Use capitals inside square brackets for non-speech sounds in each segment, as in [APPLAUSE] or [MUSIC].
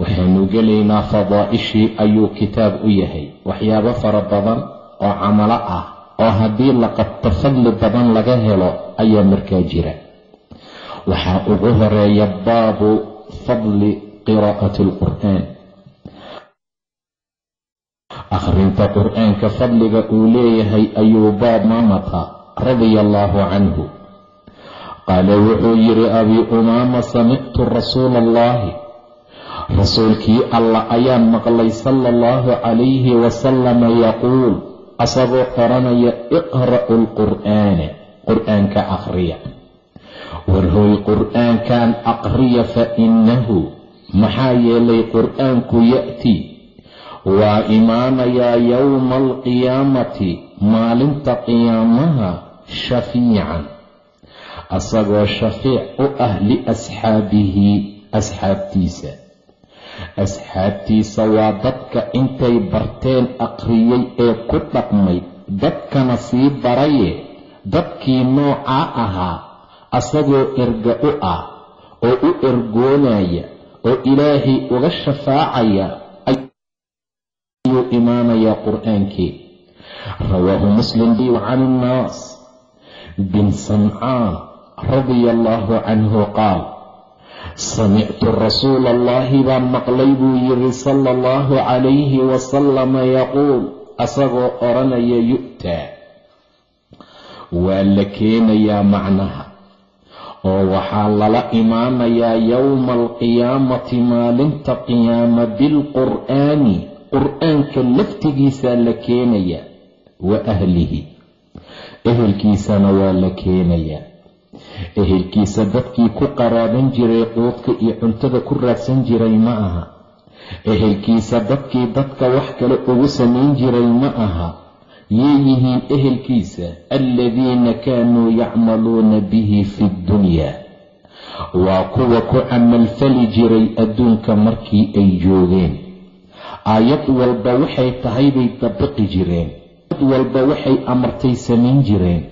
waxaynu gelaynaa fadaa'ishii ayuu kitaab u yahay. Waxyaabo fara badan oo camalo ah oo haddii la qabto fadli badan laga helo ayaa markaa jira. Waxaa ugu horreeya baabu fadli qiraa'ati اlqur'aan akhrinta qur'aanka fadliga uu leeyahay ayuu baab maamata radia allaahu canhu. Qaala wuxuu yidhi abii umaama samictu rasuula allahi rasuulkii allah ayaan maqlay sala allahu calayhi wasalama yaquul asagoo qoranaya iqra'u lqur'aana qur'aanka akhriya warhooy qur'aankan aqriya fa innahu maxaa yeelay qur'aanku ya'tii waa imaanayaa yowma alqiyaamati maalinta qiyaamaha shafiican asagoo shafiic u ah liasxaabihi asxaabtiisa asxaabtiisa waa dadka intay barteen aqriyey ee ku dhaqmay dadkana sii baraye dadkii noocaa ahaa asagoo erga u ah oo u ergoonaya oo ilaahay uga shafaacaya ayuu imaanayaa qur'aankii. Rawaahu muslim can innaas bin samcaan radia allaahu canhu qaal samictu rasuula allahi baan maqlay buu yidhi sala allahu calayhi wasalama yaquul asagoo odhanaya yu'taa waa la keenayaa macnaha oo waxaa lala imaanayaa yowma alqiyaamati maalinta qiyaama bilqur'aani qur'aanka laftigiisaa la keenayaa wa ahlihi ehelkiisana waa la keenayaa ehelkiisa dadkii ku qaraaban jiray quudka iyo cuntada ku raadsan jiray ma aha. Ehelkiisa dadkii dadka wax kale ugu samayn jiray ma aha. Yay yihiin ehelkiisa aladiina kaanuu yacmaluuna bihi fi ddunyaa waa kuwa ku camalfali jiray adduunka markii ay joogeen. Aayad walba waxay tahay bay dabiqi jireen. Aayad walba waxay amartay samayn jireen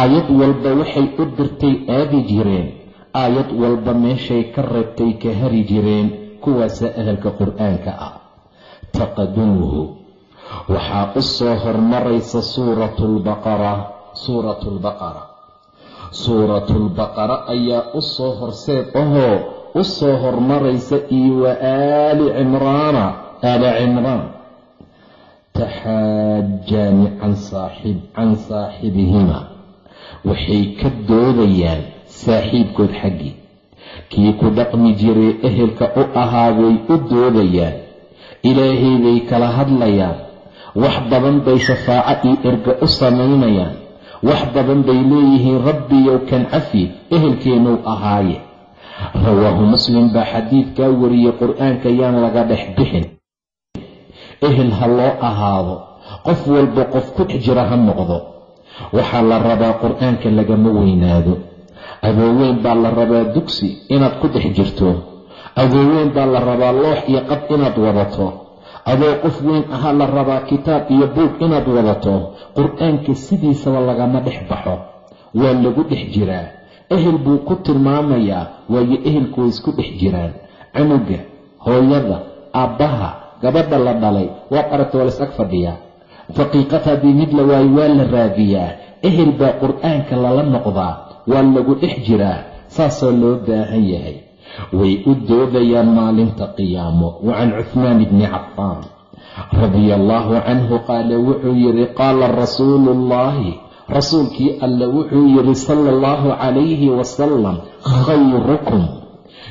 aayad walba waxay u dirtay aadi jireen. Aayad walba meeshay ka reebtay ka hari jireen kuwaasa ahalka qur'aanka ah. Taqadumuhu waxaa u soo hormaraysa suuratulbaqara suuratulbaqara suuratulbaqara ayaa u soo horseed ahoo u soo hormaraysa iyo wa aali cimraana aala cimraan. Taxaajaani can saaxibihima waxay ka doodayaan saaxiibkood xaggii. Kii ku dhaqmi jiray ehelka u ahaa way u doodayaan. Ilaahay bay kala hadlayaan. Wax badan bay shafaaco iyo erga u samaynayaan. Wax badan bay leeyihiin rabbiyow kan cafi ehelkeennuu ahaaye. Rawaahu muslim baa xadiidkaa wariyey qur'aanka yaan laga dhex bixin. Ehel ha loo ahaado qof walba qof ku dhex jira ha noqdo waxaa la rabaa qur'aanka lagama weynaado. Adooweyn baa la rabaa dugsi inaad ku dhex jirto. Adooweyn baa la rabaa loox iyo qad inaad wadato. Adoo qof weyn ahaa la rabaa kitaab iyo buug inaad wadato. Qur'aanka sidiisaba lagama dhex baxo. Waa lagu dhex jiraa. Ehel buu ku tilmaamayaa waayo ehelku way isku dhex jiraan. Canuga hooyada aabbaha gabadha la dhalay waad aragta waa lays ag fadhiyaa daqiiqad haddii mid la waayo waa la raadiyaa ehel baa qur'aanka lala noqdaa waa lagu dhex jiraa saasoo loo baahan yahay. Way u doodayaan maalinta qiyaamo. Wa can cuhmaan bni cafaan radia allaahu canhu qaala wuxuu yidhi qaala rasuulu ullaahi rasuulkii alle wuxuu yidhi sala allahu calayhi wasalam khayrukum.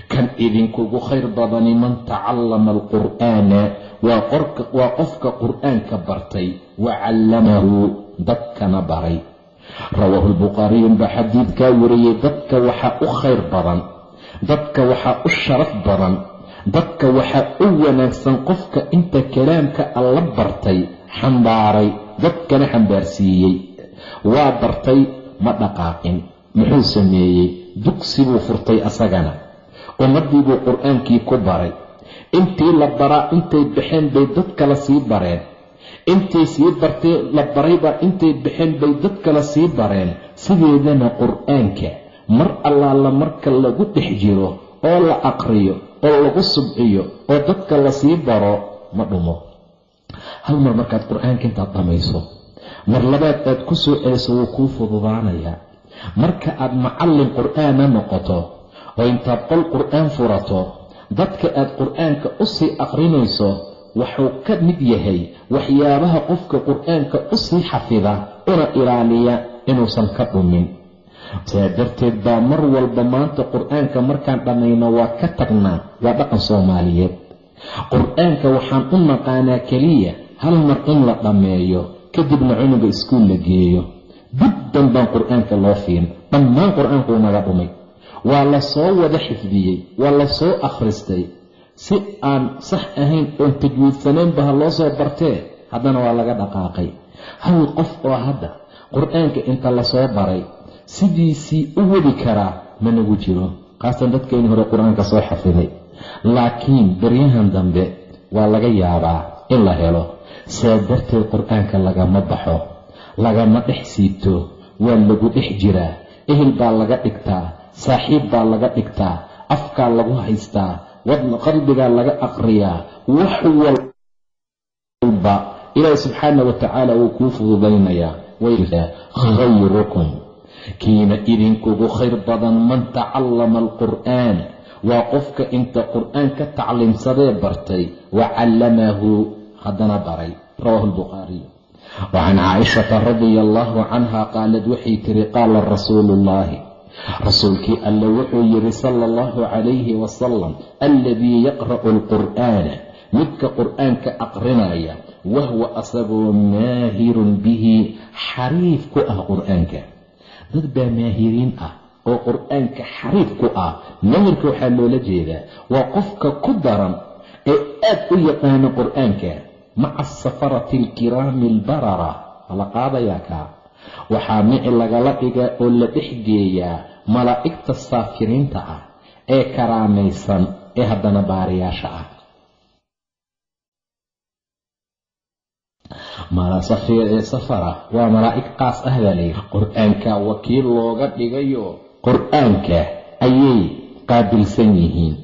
Kan idinkugu khayr badani man tacallama alqur'aana waa qofka qur'aanka bartay wa callamahu dadkana baray rawaahu lbukhaariyu baa xadiidkaa wariyey dadka waxaa u khayr badan dadka waxaa u sharaf badan dadka waxaa u wanaagsan qofka inta kalaamka alla bartay xambaaray dadkana xambaarsiiyey waa bartay ma dhaqaaqin muxuu sameeyey dugsi buu furtay asagana ummaddii buu qur'aankii ku baray intii la baraa intay baxeen bay dad kala sii bareen intay sii bartay la baraybaa intay baxeen bay dad kala sii bareen. Sideedana qur'aanka mar allaala marka lagu dhex jiro oo la aqriyo oo lagu subciyo oo dadka la sii baro ma dhumo. Hal mar markaad qur'aanka intaad dhamayso mar labaad aad ku soo celiso wuu kuu fududaanayaa marka aad macallin qur'aana noqoto oo intaad qol qur'aan furato dadka aad qur'aanka u sii aqrinayso wuxuu ka mid yahay waxyaabaha qofka qur'aanka u sii xafida una ilaaliya inuusan ka dhumin. Saa darteed baa mar walba maanta qur'aanka markaan dhammayno waa ka tagnaa waa dhaqan soomaaliyeed. Qur'aanka waxaan u naqaanaa keliya hal mar in la dhammeeyo kadibna cunuga iskuul la geeyo. Dibdan baan qur'aanka loo fiin dhammaan qur'aankuu naga dhumay. Waa la soo wada xifdiyey waa la soo akhristay si aan sax ahayn oon tajwiidsanaynba ha loo soo bartee haddana waa laga dhaqaaqay. Hal qof oo hadda qur'aanka inta la soo baray sidiisii u wadi karaa ma nagu jiro. Khaasatan dadkeeni hore qur'aanka soo xafiday. Laakiin baryahan dambe waa laga yaabaa in la helo. Saa darteed qur'aanka lagama baxo lagama dhex siibto waa lagu dhex jiraa. Ehel baa laga dhigtaa saaxiib baa laga dhigtaa afkaa lagu haystaa wadna qalbigaa laga aqriyaa wax walba ilaahi subxaana wa tacaala wuu kuu fududaynayaa khayrukum. Kiina idinkugu khayr badan man tacallama alqur'aan. Waa qofka inta qur'aan ka tacliimsadee bartay wa callamahu haddana baray. Rawaahu lbukhaariy wa can caaishata radia allaahu canha qaalad waxay tiri qaala rasuulu ullaahi rasuulkii alle wuxuu yidhi sala allahu calayhi wasalam aladii yaqra'u alqur'aana midka qur'aanka aqrinaya wahwa asagoo maahirun bihi xariif ku ah qur'aanka. Dad baa maahiriin ah oo qur'aanka xariif ku ah. Maahirka waxaa loola jeedaa waa qofka ku daran ee aad u yaqaano qur'aanka maca asafarati alkiraami albarara ala qaadayaa kaa waxaa mici lagala dhigaa oo la dhex geeyaa malaa'igta saafiriinta ah ee karaamaysan ee haddana baariyaasha ah. Safara waa malaa'ig qaas ah baa layidhi qur'aanka wakiil looga dhigayo qur'aanka ayay qaabilsan yihiin.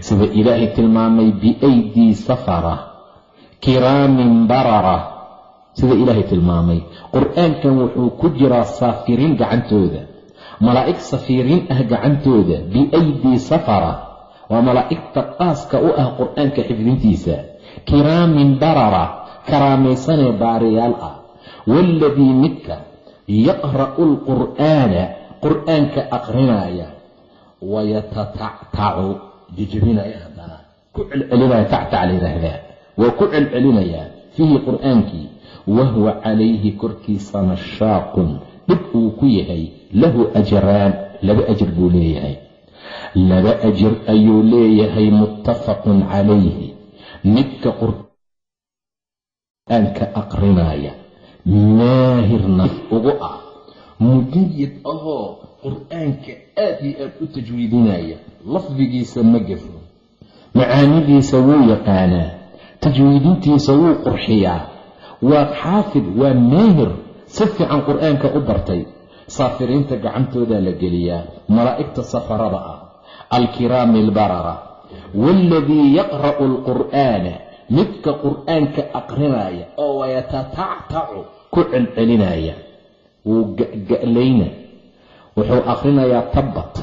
Sida ilaahay tilmaamay biaydii safara kiraamin barara sida ilaahay tilmaamay. Qur'aankan wuxuu ku jiraa saafiriin gacantooda. Malaa'ig safiiriin ah gacantooda biaydii safara. Waa malaa'igta qaaska u ah qur'aanka xifdintiisa. Kiraamin barara karaamaysanee baariyaal ah. Waaladii midka yaqra'u alqur'aana qur'aanka aqrinaaya wayatatactacu jijibinaya haddana. Ku celcelinaya tactac la yidhaahdaa. Waa ku celcelinayaa fiihi qur'aankii wahuwa calayhi korkiisa nashaaqun dhib uu ku yahay. lahu ajraan laba ajir buu leeyahay laba ajir ayuu leeyahay muttafaqun calayhi midka qur'aanka aqrinaya maahirna ugu ah mujayid ahoo qur'aanka aad iyo aad u tajwiidinaya lafdigiisa ma gafo macaanidiisa wuu yaqaanaa tajwiidintiisa wuu qurxiyaa waa xaafid waa maahir si fiican qur'aanka u bartay. Saafiriinta gacantoodaa la geliyaa malaa'igta safarada ah alkiraami albarara. Waaladii yaqra'u alqur'aana midka qur'aanka aqrinaya oo wayatatactacu ku celcelinaya. Wuu ga'ga'layna wuxuu akhrinayaa tabbat.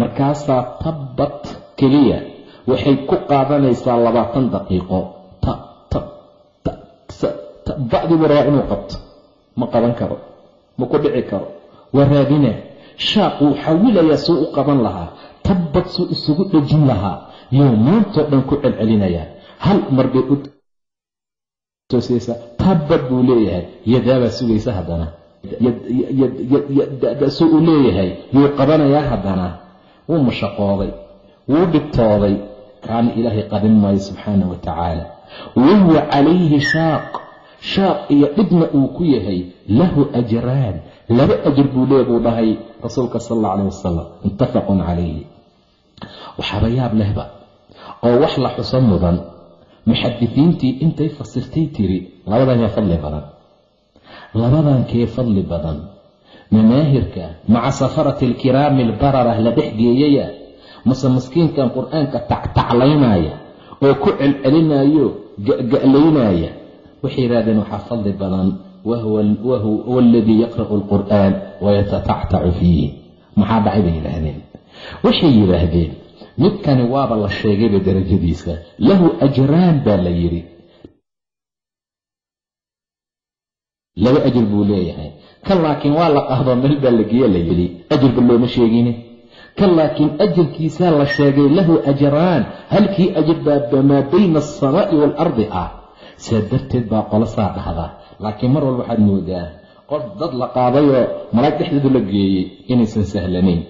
Markaasaa tabbat keliya waxay ku qaadanaysaa labaatan daqiiqo sa ta bacdibu rabaa inuu qabto. Ma qaban karo. Ma ku dhici karo. Waa raadina shaaq wuu xawilayaa suu u qaban lahaa. Tabbad suu isugu dhejin lahaa. Yuu maantoo dhan ku celcelinayaa hal mar bay u toosaysa tabbad buu leeyahay. Yadaabaa sugaysa haddana. Suu uu leeyahay. Yuu qabanayaa haddana. Wuu mashaqooday. Wuu dhibtooday. Kaana ilaahay qabin maayo subxaana wa tacaala. Wahuwa calayhi shaaq shaaq iyo dhibna uu ku yahay lahu ajraan. Laba ajir buu leeya buu dhahay rasuulka sal alla calah wasalam muttafaqun calayhi waxaaba yaab lehba oo wax la xuso mudan. Muxadisiintii intay fasirtay tiri labadan yaa fadli badan. Labadan kee fadli badan. Manaahirka maca safarati alkiraami albarara la dhex geeyaya mase maskiinkan qur'aanka tactaclaynaya. Oo ku celcelinayo ga'laynaya waxay yidhahdeen waxaa fadli badan. Wahuwa aladii yaqra'u alqur'aan wayatatactacu fiihi maxaa dhacay bay yidhaahdeen. Waxay yidhaahdeen midkani waaba la sheegayba darajadiisa. Lahu ajraan baa la yidhi. Laba ajir buu leeyahay. Kan laakiin waa la qahdo meel baa la geeya la yidhi. Ajirba looma sheegine. Kan laakiin ajirkiisaa la sheegay lahu ajraan. Halkii ajir baa maa bayna alsamaa'i waalardi ah saa darteed baa qolo saa dhahda laakiin mar walba waxaad moodaa qof dad la qaadayoo malaag dhexdeedu la geeyey inaysan sahlanayn.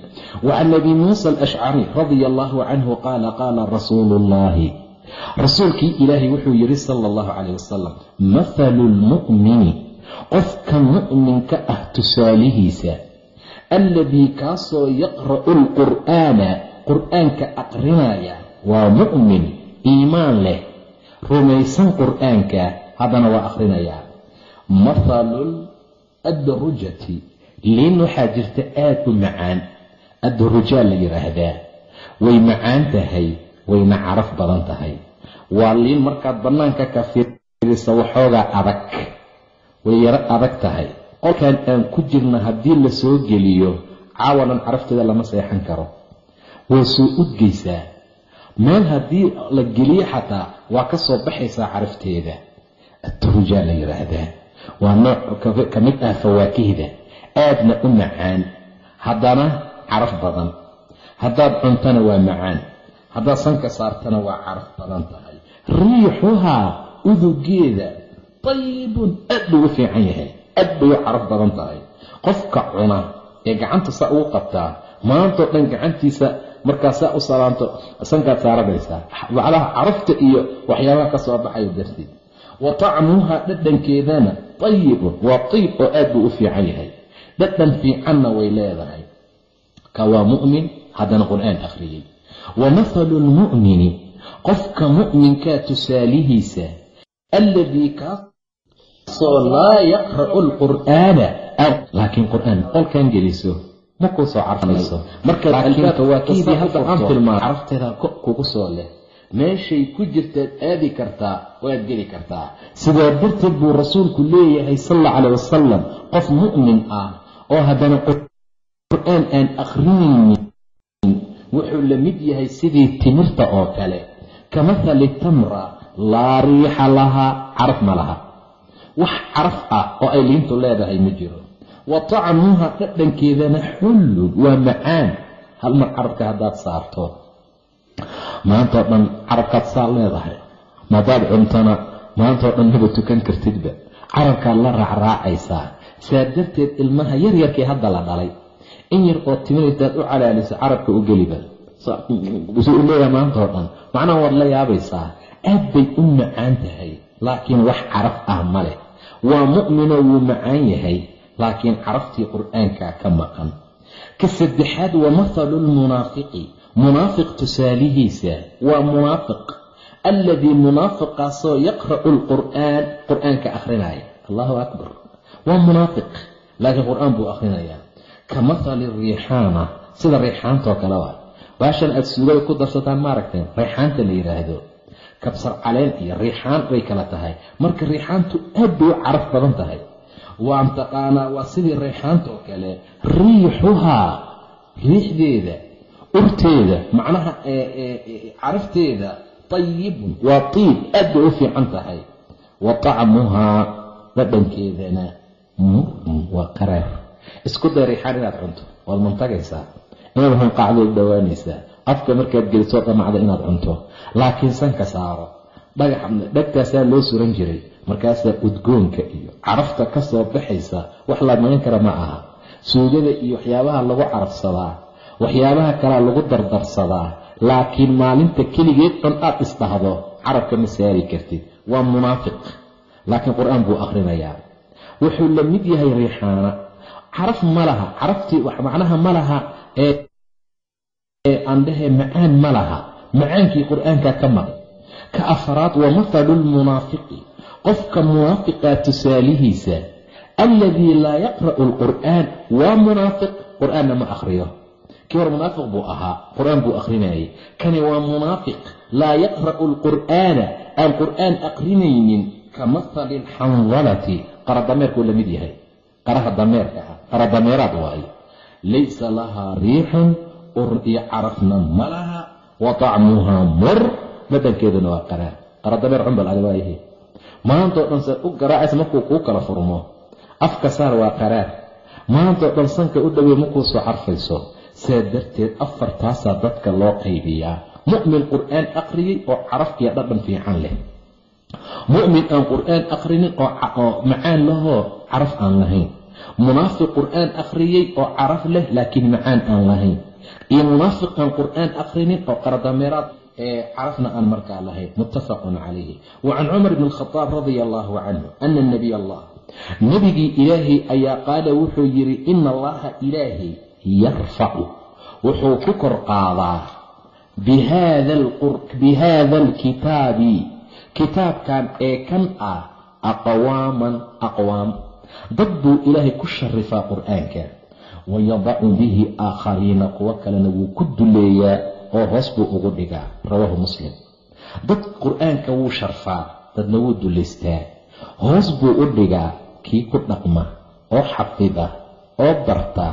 Wa can abi muusa alashcari radia allahu canhu qaala qaala rasuulu ullaahi rasuulkii ilaahay wuxuu yidhi sala allahu calayh wasalam mathalu lmu'mini qofka mu'minka ah tusaalihiisa alladii kaasoo yaqra'u alqur'aana qur'aanka aqrinaya waa mu'min iimaan leh rumaysan qur'aanka haddana waa akhrinayaa mathalul addurujati liin waxaa jirta aad u macaan addurujaa la yidhaahdaa way macaan tahay wayna caraf badan tahay. Waa liin markaad bannaanka ka fiirisa waxoogaa adag way yaro adag tahay. Qolkan aan ku jirna haddii la soo geliyo caawanan carafteeda lama seexan karo. Waa soo udgaysaa meel haddii la geliyo xataa waa ka soo baxaysaa carafteeda. Aturujaa la yidhaahdaa waa nooc ka mid ah fawaakihda. Aadna u macaan. Haddana caraf badan. Haddaad cuntana waa macaan. Haddaad sanka saartana waa caraf badan tahay. Riixuhaa udugeeda tayibun aad buu u fiican yahay. Aad bay u caraf badan tahay. Qofka cuna ee gacanta saa ugu qabtaa maantao dhan gacantiisa markaasaa u salaanto sankaad saaranaysaa macnaha carafta iyo waxyaabaha ka soo baxayo darteed. Wa tacmuuha dhadhankeedana tayibun waa tayib oo aad buu u fiican yahay. Dhadhan fiicanna way leedahay. Ka waa mu'min haddana qur'aan akhriyey. Wa mathalu lmu'mini qofka mu'minkaa tusaalihiisa alladii kaasoo laa yaqra'u alqur'aana laakiin qur'aan qolkan geliso ma kuu soo carfanayso? Marka fawaakihdii hadda aan tilmaamo carafteeda kugu soo leh. Meeshay ku jirtaad aadi kartaa waad geli kartaa. Sidaa darteed buu rasuulku leeyahay sal alla calah wasalam qof mu'min ah oo haddana qur'aan aan akhrinaynin wuxuu la mid yahay sidii timirta oo kale. Ka mathali tamra laa riixa lahaa caraf ma laha. Wax caraf ah oo ay liintu leedahay ma jiro wa dhadhankeedana xullun waa macaan. Hal mar carabka haddaad saarto. Maantao dhan carabkaad saa leedahay. Madaad cuntona maantao dhan maba tukan kartidba. Carabkaad la raacraacaysaa. Saa darteed ilmaha yaryarkii hadda la dhalay. In yar oo timinaytaad u calaaliso carabka u geliba suu u leeyahay maantao dhan. Macnaha waad la yaabaysaa. Aad bay u macaan tahay laakiin wax caraf ah ma leh. Waa mu'minoo wuu macaan yahay laakiin caraftii qur'aankaa ka maqan. Ka saddexaad wa mathalu lmunaafiqi munaafiq tusaalihiisa waa munaafiq. Alladii munaafiqaasoo yaqra'u alqur'aan qur'aanka akhrinaya allahu akbar. Waa munaafiq. Laakiin qur'aan buu akhrinayaa. Ka mathali riixaana. Sida riixaantoo kale waa. Baashan aad suugada ku darsataan maaragteen riixaanta la yidhaahdo kabsar caleen iyo riixaan bay kala tahay. Marka riixaantu aad bay u caraf badan tahay waan taqaanaa waa sidii riixaantoo kale riixuhaa riixdeeda urteeda macnaha carafteeda tayibun waa tiib aad bay u fiican tahay. Wa tacmuhaa dhadhankeedana murun waa qaraar isku day riixaan inaad cunto waad mantagaysaa. Inaad hunqacdo u dhowaanaysaa. Afka markaad gelisoo dhamacda inaad cunto. Laakiin sanka saaro dhagax dhagtaasaa loo suran jiray markaasaa udgoonka iyo carafta ka soo baxaysa wax la magan kara ma aha. Suugada iyo waxyaabaha lagu carafsadaa waxyaabaha kalea lagu dardarsadaa laakiin maalinta keligeed cun aad isdhahdo carabka ma saari kartid. Waa munaafiq. Laakiin qur'aan buu akhrinayaa wuxuu la mid yahay riixaana. Caraf ma laha caraftii macnaha ma laha ee aandhehe macaan ma laha. Macaankii qur'aanka ka maqan ka afraad wa mathalu lmunaafiqi qofka munaafiqaa tusaalihiisa alladii laa yaqra'u alqur'aan waa munaafiq qur'aanna ma akhriyo. Kii hor munaafiq buu ahaa qur'aan buu akhrinayay kani waa munaafiq laa yaqra'u alqur'aana aan qur'aan aqrinaynin ka mathali alxandalati qara dameerkuu la yahay. Qaraha dameerka ah qara dameeraad waaye. Laysa lahaa riixun ur iyo carafna ma laha wa tacmuhaa mur dhadhankeeduna waa qaraar. Qara dameer cumbal ali waayahe maantao dhan saad u garaacaysa markuu kuu kala furmo afka saar waa qaraar. Maantao dhan sanka u dhowey markuu soo carfayso saa darteed afartaasaa dadka loo qaybiyaa. Mu'min qur'aan aqriyey oo caraf iyo dhadhan fiican leh. Mu'min aan qur'aan aqrinin oo macaan lahoo caraf aan lahayn. Munaafiq qur'aan akhriyey oo caraf leh laakiin macaan aan lahayn. Iyo munaafiq aan qur'aan akhrinin oo qaradameeraad ee carafna aan markaa lahayn muttafaqun calayhi. Wa can cumar bni alkhadaab radia allahu canhu ana nabiy allah nebigii ilaahay ayaa qaala wuxuu yidhi ina allaha ilaahay yarfacu wuxuu ku kor qaadaa bihaada alkitaabi. Kitaabkan ee kan ah aqwaaman aqwaam. Dad buu ilaahay ku sharifaa qur'aanka wayadacu bihi aakhariina kuwo kalena wuu ku duleeyaa oo hoos buu ugu dhigaa rawaahu muslim. Dad qur'aanka wuu sharfaa dadna wuu dullaystaa hoos buu u dhigaa kii ku dhaqma oo xafida oo barta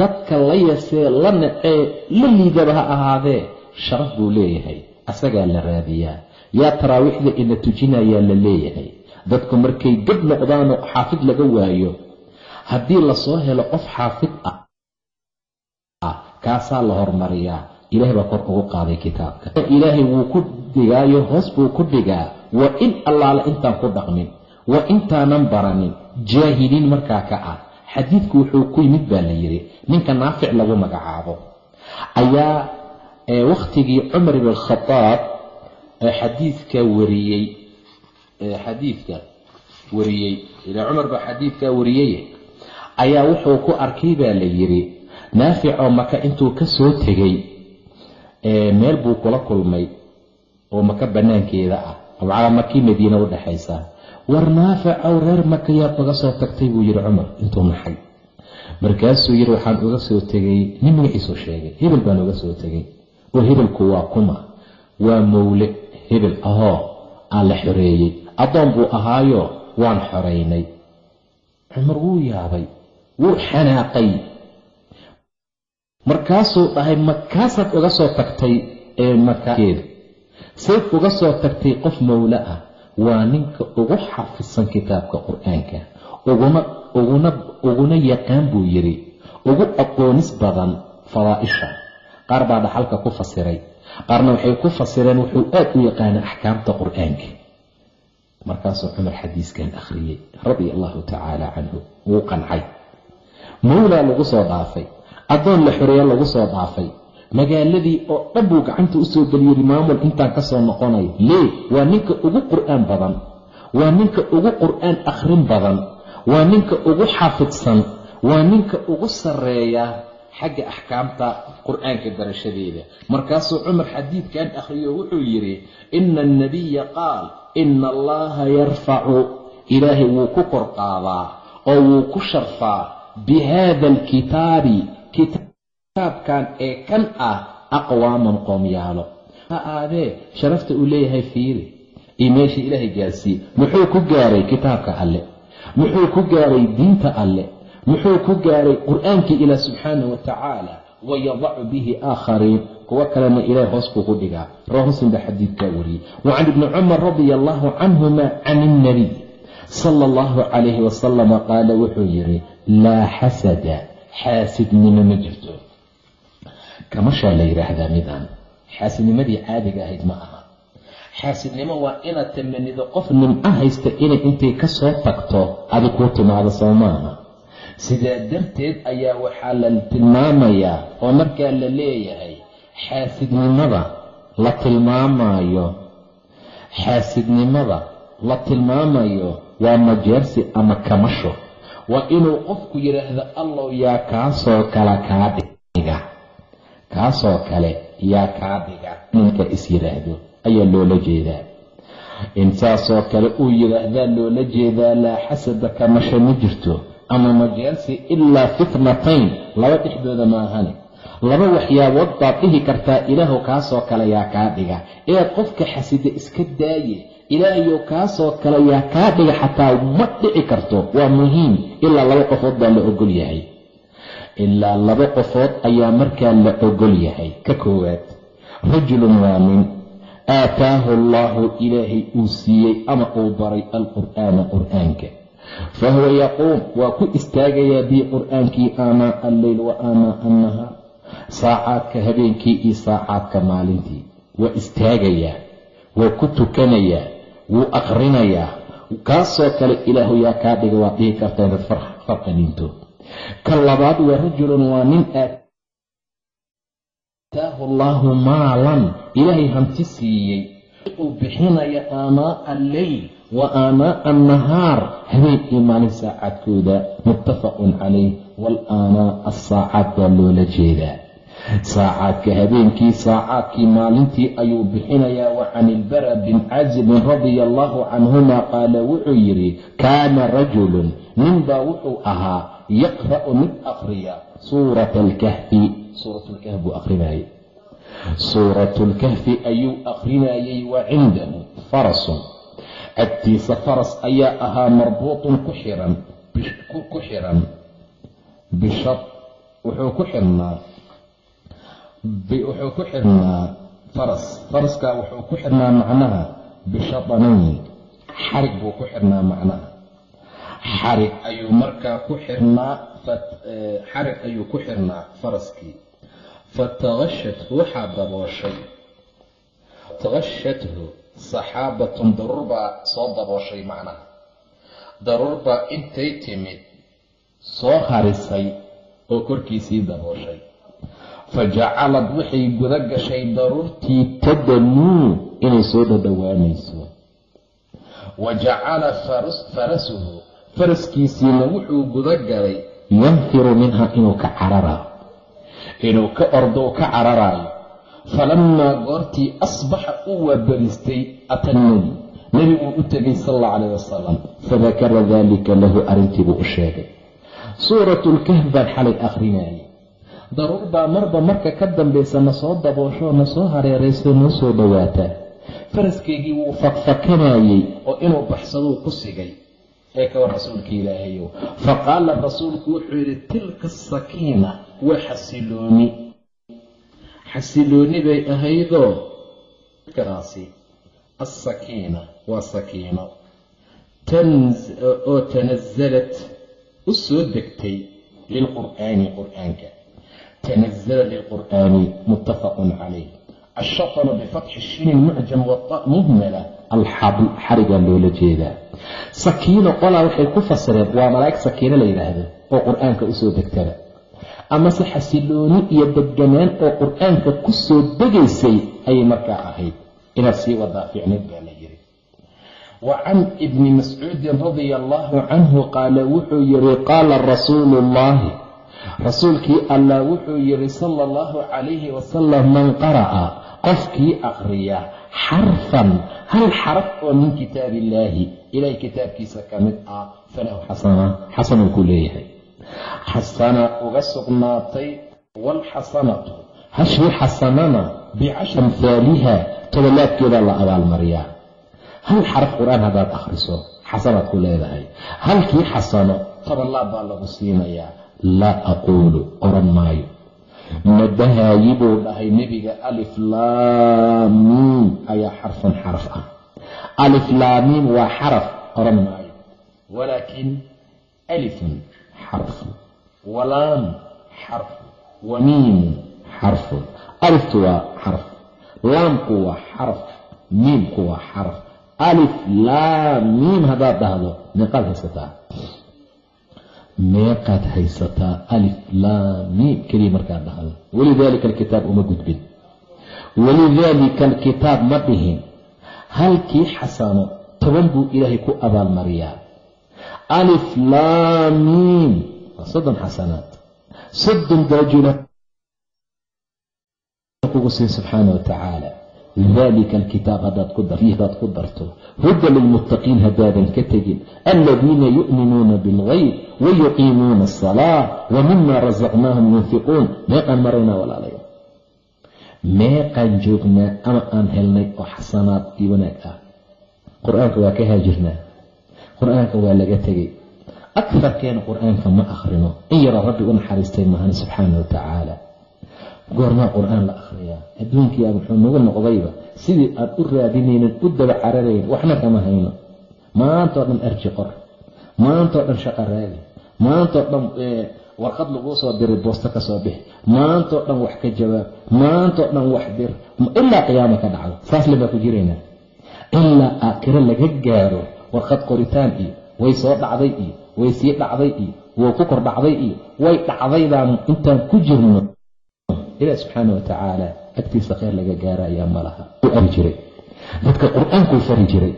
dadka la yasee la nacee la liidaba ha ahaadee sharaf buu leeyahay. Asagaa la raadiyaa. Yaa taraawiixda ina tujinayaa la leeyahay. Dadku markay gab noqdaanoo xaafid laga waayo haddii la soo helo qof xaafid ah kaasaa la hormariyaa ilahay baa kor ugu qaaday kitaabka. Ilaahay wuu ku dhigaayo hoos buu ku dhigaa waa in allaale intaan ku dhaqmin waa intaanan baranin jaahiliin markaa ka ah. Xadiidku wuxuu ku yimid baa la yidhi ninka naafic lagu magacaabo. Ayaa wakhtigii cumar ibn khadaab xadiidka wariyey xadiidka wariyey. Ilaa cumar baa xadiidkaa wariyey. Ayaa wuxuu ku arkay baa la yidhi naaficoo maka intuu ka soo tegey meel buu kula kulmay oo maka bannaankeeda ah. Macala makii madiina u dhexaysa war naaficow reer maka yaad uga soo tagtay buu yidhi cumar intuu naxay. Markaasuu yidhi waxaan uga soo tegay. Nin magaciisuu sheegay. Hebel baan uga soo tegay. Oo hebelku waa kuma. Waa mowle. Hebel ahoo aan la xoreeyey. Addoon buu ahaayo waan xoraynay cumar wuu yaabay. Wuu xanaaqay markaasuu dhahay makaasaad uga soo tagtay ee makakeeda sayd uga soo tagtay qof mowle ah waa ninka ugu xafidsan kitaabka qur'aanka. Uguna uguna uguna yaqaan buu yidhi ugu aqoonis badan fadaa'isha qaar baa dhaxalka ku fasiray. Qaarna waxay ku fasireen wuxuu aad u yaqaana axkaamta qur'aanka. Markaasuu cumar xadiiskan akhriyey radia allahu tacaala canhu wuu qancay. Mawlaa lagu soo dhaafay addoon la xoreeya lagu soo dhaafay. Magaaladii oo dhan buu gacanta u soo geliyey maamul intaan ka soo noqonay. Lee waa ninka ugu qur'aan badan. Waa ninka ugu qur'aan akhrin badan. Waa ninka ugu xaafidsan. Waa ninka ugu sarreeya xagga axkaamta qur'aanka barashadeeda markaasuu cumar xadiidkan akhriyo wuxuu yidhi ina annabiya qaal ina allaha yarfacu ilaahay wuu ku kor qaadaa oo wuu ku sharfaa bi haada alkitaabi kitaabkan ee kan ah aqwaaman qoomyaalo ha aadee sharafta uu leeyahay fiiri. Iyo meeshii ilaahay gaarsiiye muxuu ku gaaray kitaabka alle? Muxuu ku gaaray diinta alle? Muxuu ku gaaray qur'aankii ilaah subxaana wa tacaala? Wayadacu bihi aakhariin. Kuwo kalena ilahay hoos buu ku dhigaa. Rawa muslim baa xadiidkaa wariyey. Wa can ibni cumar radia allahu canhuma can ilnabiy sala allahu calayhi wasalama qaala wuxuu yidhi laa xasada xaasidnimo ma jirto kamashaa la yidhaahdaa midaan xaasidnimadii caadiga ahayd ma aha. Xaasidnimo waa inaad tamanido qof nimco haysta inay intay ka soo tagto adi kuu timaado soo maaha sidaa darteed ayaa waxaa la tilmaamayaa oo markaa la leeyahay xaasidnimada la tilmaamayo xaasidnimada la tilmaamayo waa majeersi ama kamasho waa inuu qofku yidhaahdo allow yaa kaasoo kale kaa dhiga. Kaasoo kale yaa kaa dhiga ninka is yidhaahdo ayaa loola jeedaa. Intaasoo kale uu yidhaahdaa loola jeedaa laa xasada kamasho ma jirto ama majeersi ilaa fitnatayn laba dhexdooda maahane laba waxyaabood baad dhihi kartaa ilaahu kaasoo kale yaa kaa dhiga. Inaad qofka xasida iska daaye ilaahayow kaasoo kale yaa kaa dhiga xataa ma dhici karto. Waa muhiim ilaa laba qofood baa la ogol yahay. Ilaa laba qofood ayaa markaa la ogol yahay. Ka koowaad rajulun waa nin. Aataahu allaahu ilaahay uu siiyey ama uu baray alqur'aana qur'aanka. Fa huwa yaquum waa ku istaagayaa bii qur'aankii aanaa alleyl wa aanaa annahaar saacaadka habeenkii iyo saacaadka maalintii. Waa istaagayaa waa ku tukanayaa wuu aqrinayaa. Kaasoo kale ilaahu yaa kaa dhiga waad dhihi kartaa inaad farqaninto ka labaad waa rajulun waa nin aataahu allaahu maalan. Ilaahay hanti siiyey. Uu bixinaya aanaa'a alleyl wa aanaa'a annahaar. Habeen iyo maalin saacaadkooda muttafaqun calayh wal aanaa assaacaad baa loola jeedaa saacaadka habeenkii saacaadkii maalintii ayuu bixinayaa wa can ilbara bin caazibin radia allahu canhuma qaala wuxuu yidhi kaana rajulun. Ninbaa wuxuu ahaa yaqra'u mid aqriya suurata alkahfi suuratlkahf buu aqrinayay suuratlkahfi ayuu aqrinayay wa cindahu farasun. Agtiisa faras ayaa ahaa marbuutun ku xiran ku xiran. Bishar wuxuu ku xirnaa wuxuu ku xirnaa faras. Faraskaa wuxuu ku xirnaa macnaha bishadanayn xarig buu ku xirnaa macnaha. Xarig ayuu markaa ku xirnaa xarig ayuu ku xirnaa faraskii. Fataqashathu waxaa dabooshay. Taqashathu saxaabatun daruur baa soo dabooshay macnaha. Daruur baa intay timid soo harisay oo korkiisii dabooshay fa jacalad waxay guda gashay daruurtii tadanuu inay soo dhadhowaanayso wa jacala farasuhu faraskiisiina wuxuu guda galay yanfiru minha inuu ka cararaayo inuu ka ordo ka cararaayo falamaa goortii asbaxa uu waabaristay ata nebi nebiguu u tegay sal alla calayh wasalam fadakara daalika lahu arrintiibuu u sheegay suuratlkahf baan xalay akhrinayay daruur baa marba marka ka dambaysa na soo daboosho na soo hareerayso noo soo dhowaataa faraskaygii wuu fakfakanayey oo inuu baxsaduu ku sigay ee kawa rasuulka ilaahayow. Fa qaala rasuulku wuxuu yidhi tilka asakiina waa xasilooni. Xasilooni bay ahaydoo kaasi alsakiina waa sakiino. Oo tanasalad u soo degtay lilqur'aani qur'aanka tanazala lilqur'aani muttafaqun calayh ashatanu bifatxi shini mucjam wata muhmala alxabl xarigaa loola jeedaa sakiino qolaa waxay ku fasireen waa malaa'ig sakiino la yidhaahdo oo qur'aanka u soo degtada amase xasilooni iyo deganaan oo qur'aanka ku soo degaysay ayay markaa ahayd inaad sii wadaa ficneed baa la yiri wa can ibni mascuudin radia allahu canhu qaala wuxuu yidhi qaala rasuulu ullaahi rasuulkii allah wuxuu yidhi sala allahu calayhi wasalam man qara'a qofkii aqriya xarfan hal xaraf oo min kitaab illaahi ilahay kitaabkiisa ka mid ah falahu xasana xasanuu ku leeyahay. Xasana uga sugnaatay waalxasanatu hashii xasanana bicashri amhaaliha todolaadkeedaa la abaalmariyaa. Hal xaraf qur'aan haddaad akhriso xasanaad ku leedahay. Halkii xasano tobanlaab baa lagu siinayaa laa aquulu oran maayo madahayi buu dhahay nebiga alif laamiim ayaa xarfan xaraf ah alif laamiim waa xaraf oran maayo walaakin alifun xarfu walaam xarfu wamiimu xarfu aliftu waa xarf laamku waa xarf miimku waa xarf alif laamiim haddaad dhahdo meeqaad haysataa meeqaad haysataa alif laamiim keliya markaad dhahdo walidaalika alkitaab uma gudbin. Walidaalika alkitaab ma dhihin. Halkii xasano toban buu ilaahay ku abaalmariyaa. Alif laamiim waa soddon xasanaad. Soddon darajula kugu siin subxaana wa tacaala dalika alkitaab haddaad ku darto huda lilmuttaqiin haddaadan ka tegin aladiina yu'minuuna bilgayb wayuqiimuuna asalaa wa mima rasaqnaahum yunfiquun meeqaan maraynaa walaalayaa meeqaan joognaa ama aan helnay oo xasanaad iyo wanaag ah qur'aanka waa ka haajirnaa qur'aanka waa laga tegay akarkeena qur'aanka ma akhrino in yaroo rabbi u naxariistay mahane subxaana wa goormaa qur'aan la akhriyaa. Adduunkiia muxuu nagu noqdayba sidii aad u raadinaynan u daba cararayn waxna kama hayno. Maantao dhan arji qor. Maantao dhan shaqa raadi. Maantao dhan warqad laguu soo diray boosto ka soo bixi. Maantao dhan wax ka jawaab. Maantao dhan wax dir. Ilaa qiyaama ka dhacdo. Saasle baa ku jiraynaa ilaa aakhiro laga gaaro warqad qoritaan iyo way soo dhacday iyo way sii dhacday iyo way ku kor dhacday iyo way dhacdaydaan intaan ku jirno ilaah subxaana wa tacaala agtiisa kheyr laga gaara ayaa malaha u ari jiray. Dadka qur'aankuu fari jiray.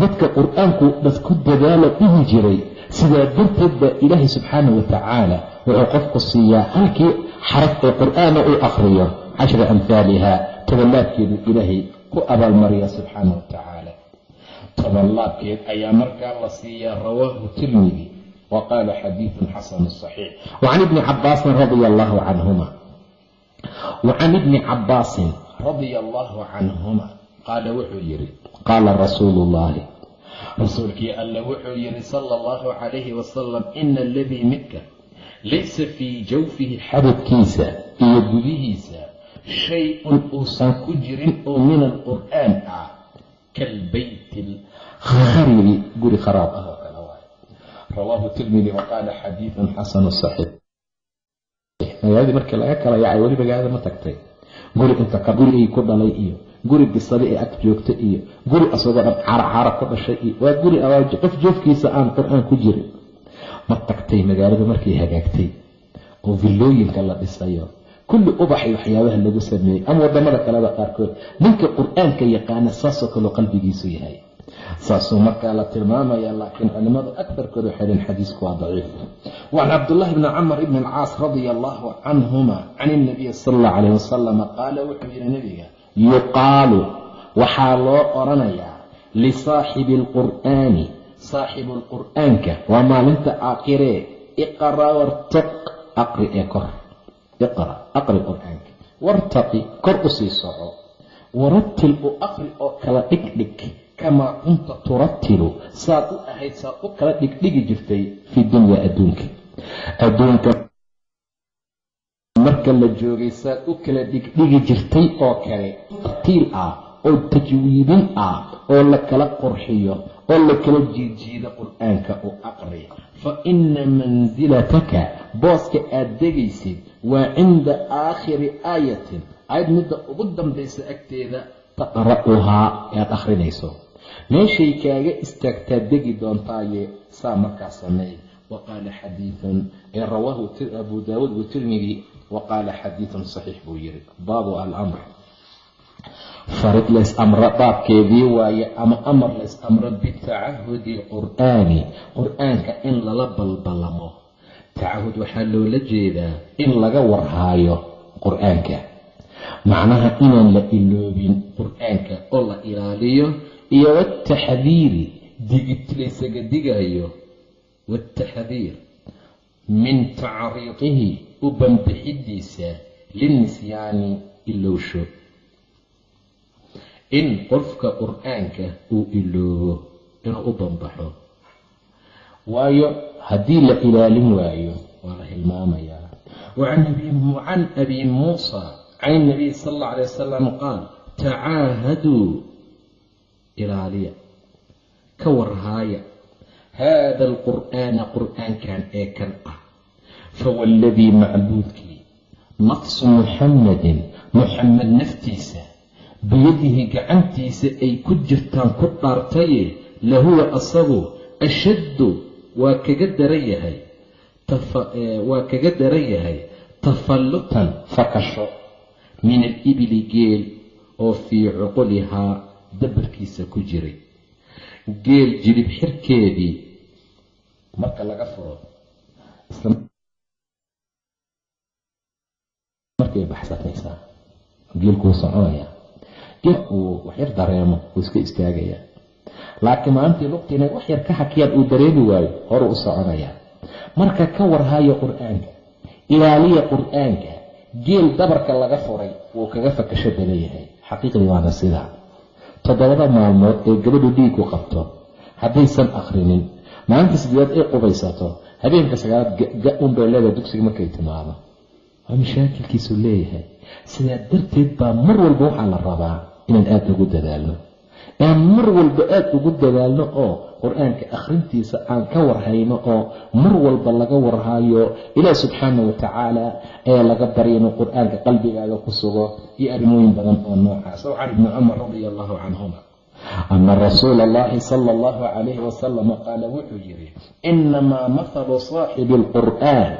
Dadka qur'aankuu dadku dadaala dhihi jiray. Sidaa darteed baa ilaahay subxaana wa tacaala wuxuu qofku siiyaa halkii xaraf ee qur'aana uu akhriyo cashra amhaaliha tobanlaabkeedu ilaahay ku abaalmariya subxaana wa tacaala. Tobanlaabkeed ayaa markaa la siiyaa rawaahu tirmidi wa qaala xadiidun xasanu saxiix. Wacan ibni cabaasin radia allahu canhuma wacan ibni cabaasin radia allahu canhuma qaala wuxuu yidhi qaala rasuulu ullaahi rasuulkii alle wuxuu yidhi sala allahu calayhi wasalam ina aladii midka laysa fii jawfihi xabadkiisa iyo gudihiisa shay-un uusan ku jirin oo min alqur'aan ah kalbeyti alkharibi guri kharaab ah oo kale waay rawaahu tirmidi wa qaala xadiidun xasanu saxiix magaaladii markii laga kala yaacay weli magaalada ma tagtay. Guri inta ka guri ay ku dhalay iyo guri bisadi ee ag joogta iyo guri asagoo dhan caracara ku dhashay iyo waa guri qof joofkiisa aan qur'aan ku jirin. Ma tagtay magaalada markay hagaagtay. Oo villooyinka la dhisayo. Kulli ubaxay waxyaabaha lagu sameeyey ama waddamada kaleba qaarkood. Ninka qur'aanka yaqaana saasoo kaloo qalbigiisu yahay saasuu markaa la tilmaamaya laakiin culimmadu agarkood waxay xadiisku waa daciif. Wacan cabdullaahi bni camar ibni alcaas radia allahu canhuma can ilnabiyi sala allahu calayh wasalama qaala wuxuu yidhi nebiga yuqaalu waxaa loo oranayaa lisaaxibi alqur'aani saaxibu lqur'aanka waa maalinta aakhiree iqra wartaq aqri ee kor iqra aqri qur'aanka wartaqi kor u sii soco warattil u aqri oo kala dhigdhig kamaa kunta turatilu saad u ahayd saad u kala dhigdhigi jirtay fi dunya adduunka. Adduunka marka la joogay saad u kala dhigdhigi jirtay oo kale tartiil ah oo tajwiidin ah oo la kala qurxiyo oo la kala jiidjiida qur'aanka u aqri fa ina mansilataka booska aad degaysid waa cinda aakhiri aayatin. Aayad midda ugu dambaysa agteeda taqra'uhaa aad akhrinayso meeshay kaaga istaagtaa degi doontaaye saa markaa sameey wa qaala xadiidun ee rawaahu abu daawuud watirmidi wa qaala xadiidun saxiix buu yidhi baabu alamr farid lays amro baabkeedii waaye ama amar lays amro bitacahudi qur'aani. Qur'aanka in lala balbalamo. Tacahud waxaa loola jeedaa in laga warhaayo qur'aanka macnaha inaan la iloobin qur'aanka oo la ilaaliyo iyo wataxdiiri digid laysaga digayo wataxdiir min tacriidihi u banbixidiisa linisyaani ilowsho. In qofka qur'aanka uu iloobo inuu u banbaxo. Waayo haddii la ilaalin waayo waa la hilmaamayaa. Wacan abi muusa can inabiy sala alla alay wasalam qaal tacaahaduu ilaaliya ka warhaaya haada alqur'aana qur'aankan ee kan ah fawaaladii macbuudkii naqsu muxammadin muxamed naftiisa biyadihi gacantiisa ay ku jirtaan ku dhaartaye lahuwa asagu ashaddu waa kaga daran yahay waa kaga daran yahay tafallutan fakasho min alibili geel oo fii cuqulihaa dabarkiisa ku jiray. Geel jilib xirkeedii marka laga furo markay baxsanaysaa geelkuu soconaya. Geel uu waxyar dareemo wuu iska istaagayaa laakiin maalintii lugta inay wax yar ka hakiyaan uu dareemi waayo horuu u soconayaa marka ka warhaayo qur'aanka ilaaliya qur'aanka geel dabarka laga furay wuu kaga fakasho badan yahay. Xaqiiqdii waana sidaa. Toddobada maalmood ee gabadhu dhiigu qabto haddaysan akhrinin maalinta sideedaad ay qubaysato habeenka sagaalaad ga-un bay leedahay dugsiga markay timaado. Waa mashaakilkiisuu leeyahay. Sidaa darteed baa mar walba waxaa la rabaa inaan aada ugu dadaalno inaan mar walba aada ugu dadaalno oo qur'aanka akhrintiisa aan ka warhayno oo mar walba laga warhayo ilaah subxaana wa tacaala ee laga barya inuu qur'aanka qalbigaaga ku sugo iyo arrimooyin badan oo noocaas. O can ibni cumar radia allahu canhuma. Ana rasuula allahi sala allahu calayhi wasalama qaala wuxuu yidhi inamaa mathalu saaxibi alqur'aan